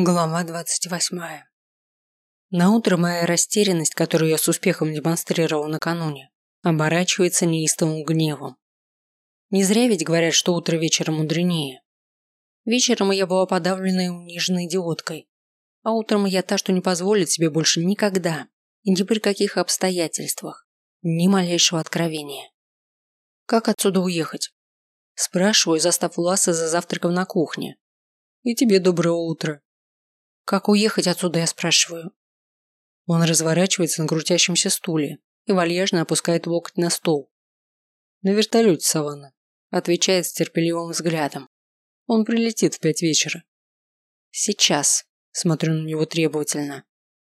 Глава двадцать восьмая. На утро моя растерянность, которую я с успехом демонстрировал накануне, оборачивается неистовым гневом. Не зря ведь говорят, что утро вечера мудренее. Вечером я была подавленной и униженной идиоткой, а утром я та, что не позволит себе больше никогда и ни при каких обстоятельствах ни малейшего откровения. Как отсюда уехать? Спрашиваю, застав Ласса за завтраком на кухне. И тебе доброе утро, «Как уехать отсюда?» – я спрашиваю. Он разворачивается на крутящемся стуле и вальяжно опускает локоть на стол. «На вертолете, Саванна», – отвечает с терпеливым взглядом. «Он прилетит в пять вечера». «Сейчас», – смотрю на него требовательно.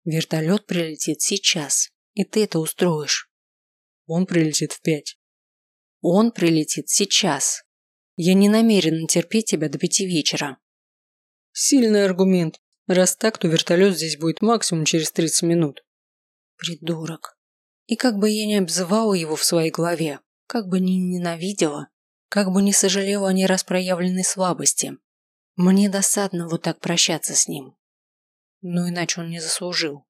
«Вертолет прилетит сейчас, и ты это устроишь». «Он прилетит в пять». «Он прилетит сейчас. Я не намерен терпеть тебя до пяти вечера». «Сильный аргумент», Раз так, то вертолет здесь будет максимум через 30 минут. Придурок. И как бы я ни обзывала его в своей голове, как бы ни ненавидела, как бы ни сожалела о нераспроявленной слабости, мне досадно вот так прощаться с ним. Но иначе он не заслужил.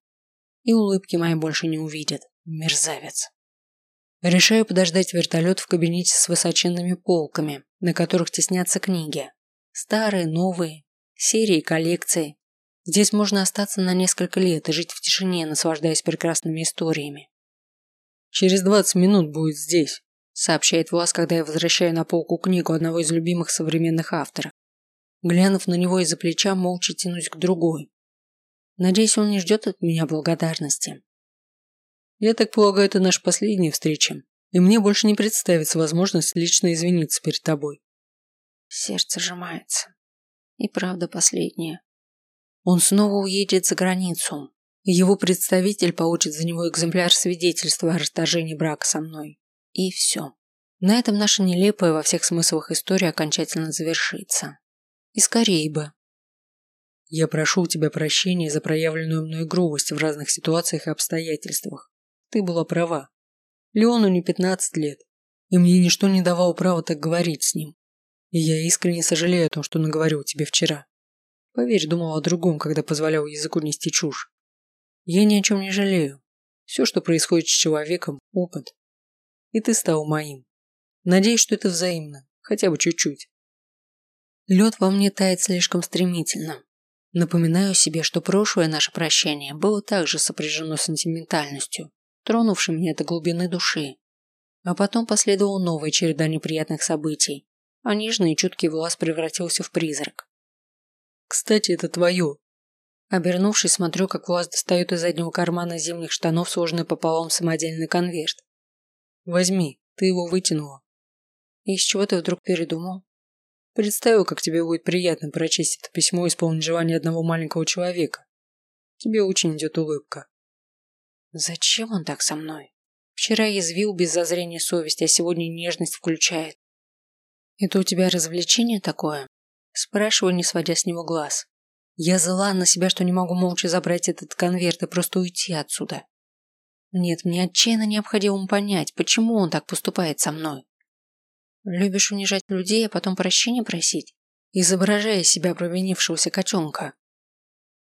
И улыбки мои больше не увидят, мерзавец. Решаю подождать вертолет в кабинете с высоченными полками, на которых теснятся книги. Старые, новые, серии, коллекции, Здесь можно остаться на несколько лет и жить в тишине, наслаждаясь прекрасными историями. «Через двадцать минут будет здесь», – сообщает Влас, когда я возвращаю на полку книгу одного из любимых современных авторов. Глянув на него из-за плеча, молча тянусь к другой. Надеюсь, он не ждет от меня благодарности. Я так полагаю, это наша последняя встреча, и мне больше не представится возможность лично извиниться перед тобой. Сердце сжимается. И правда последняя. Он снова уедет за границу. Его представитель получит за него экземпляр свидетельства о расторжении брака со мной. И все. На этом наша нелепая во всех смыслах история окончательно завершится. И скорее бы. Я прошу у тебя прощения за проявленную мной грубость в разных ситуациях и обстоятельствах. Ты была права. Леону не 15 лет, и мне ничто не давало права так говорить с ним. И я искренне сожалею о том, что наговорил тебе вчера. Поверь, думал о другом, когда позволял языку нести чушь. Я ни о чем не жалею. Все, что происходит с человеком, опыт. И ты стал моим. Надеюсь, что это взаимно, хотя бы чуть-чуть. Лед во мне тает слишком стремительно. Напоминаю себе, что прошлое наше прощание было также сопряжено сентиментальностью, тронувшей меня до глубины души. А потом последовала новая череда неприятных событий, а нежный и чуткий волос превратился в призрак. Кстати, это твое. Обернувшись, смотрю, как Влас достает из заднего кармана зимних штанов сложенный пополам самодельный конверт. Возьми, ты его вытянула. И с чего ты вдруг передумал? Представил, как тебе будет приятно прочесть это письмо и исполнить желание одного маленького человека. Тебе очень идет улыбка. Зачем он так со мной? Вчера язвил без зазрения совести, а сегодня нежность включает. Это у тебя развлечение такое? Спрашиваю, не сводя с него глаз. Я зла на себя, что не могу молча забрать этот конверт и просто уйти отсюда. Нет, мне отчаянно необходимо понять, почему он так поступает со мной. Любишь унижать людей, а потом прощения просить, изображая себя провинившегося котенка?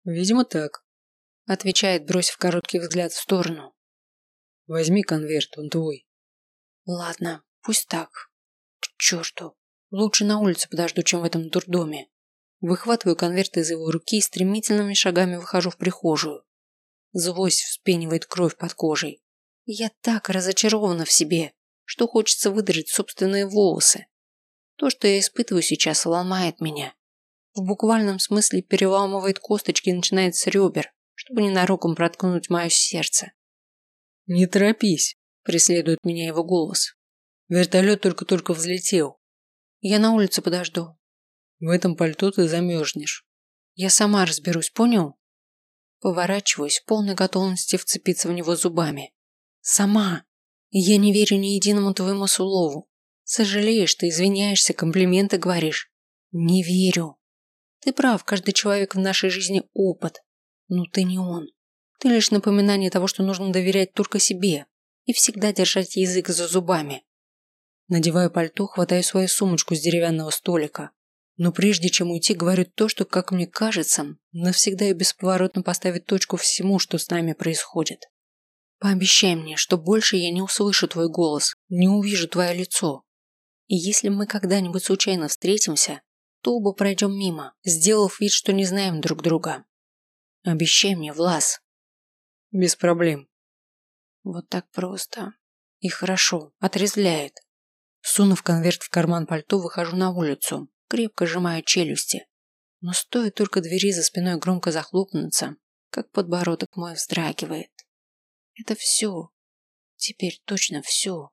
Видимо, так, отвечает, бросив короткий взгляд в сторону. Возьми конверт, он твой. Ладно, пусть так. К черту. Лучше на улице подожду, чем в этом дурдоме. Выхватываю конверт из его руки и стремительными шагами выхожу в прихожую. Злость вспенивает кровь под кожей. я так разочарована в себе, что хочется выдрать собственные волосы. То, что я испытываю сейчас, ломает меня. В буквальном смысле переламывает косточки и начинает с ребер, чтобы ненароком проткнуть мое сердце. «Не торопись», – преследует меня его голос. Вертолет только-только взлетел. Я на улице подожду. В этом пальто ты замерзнешь. Я сама разберусь, понял? Поворачиваюсь в полной готовности вцепиться в него зубами. Сама. И я не верю ни единому твоему слову. Сожалеешь, ты извиняешься, комплименты говоришь. Не верю. Ты прав, каждый человек в нашей жизни опыт. Но ты не он. Ты лишь напоминание того, что нужно доверять только себе и всегда держать язык за зубами. Надеваю пальто, хватаю свою сумочку с деревянного столика. Но прежде чем уйти, говорю то, что, как мне кажется, навсегда и бесповоротно поставит точку всему, что с нами происходит. Пообещай мне, что больше я не услышу твой голос, не увижу твое лицо. И если мы когда-нибудь случайно встретимся, то оба пройдем мимо, сделав вид, что не знаем друг друга. Обещай мне, Влас. Без проблем. Вот так просто. И хорошо, отрезвляет. Сунув конверт в карман пальто, выхожу на улицу, крепко сжимая челюсти. Но стоит только двери за спиной громко захлопнуться, как подбородок мой вздрагивает. Это все. Теперь точно все.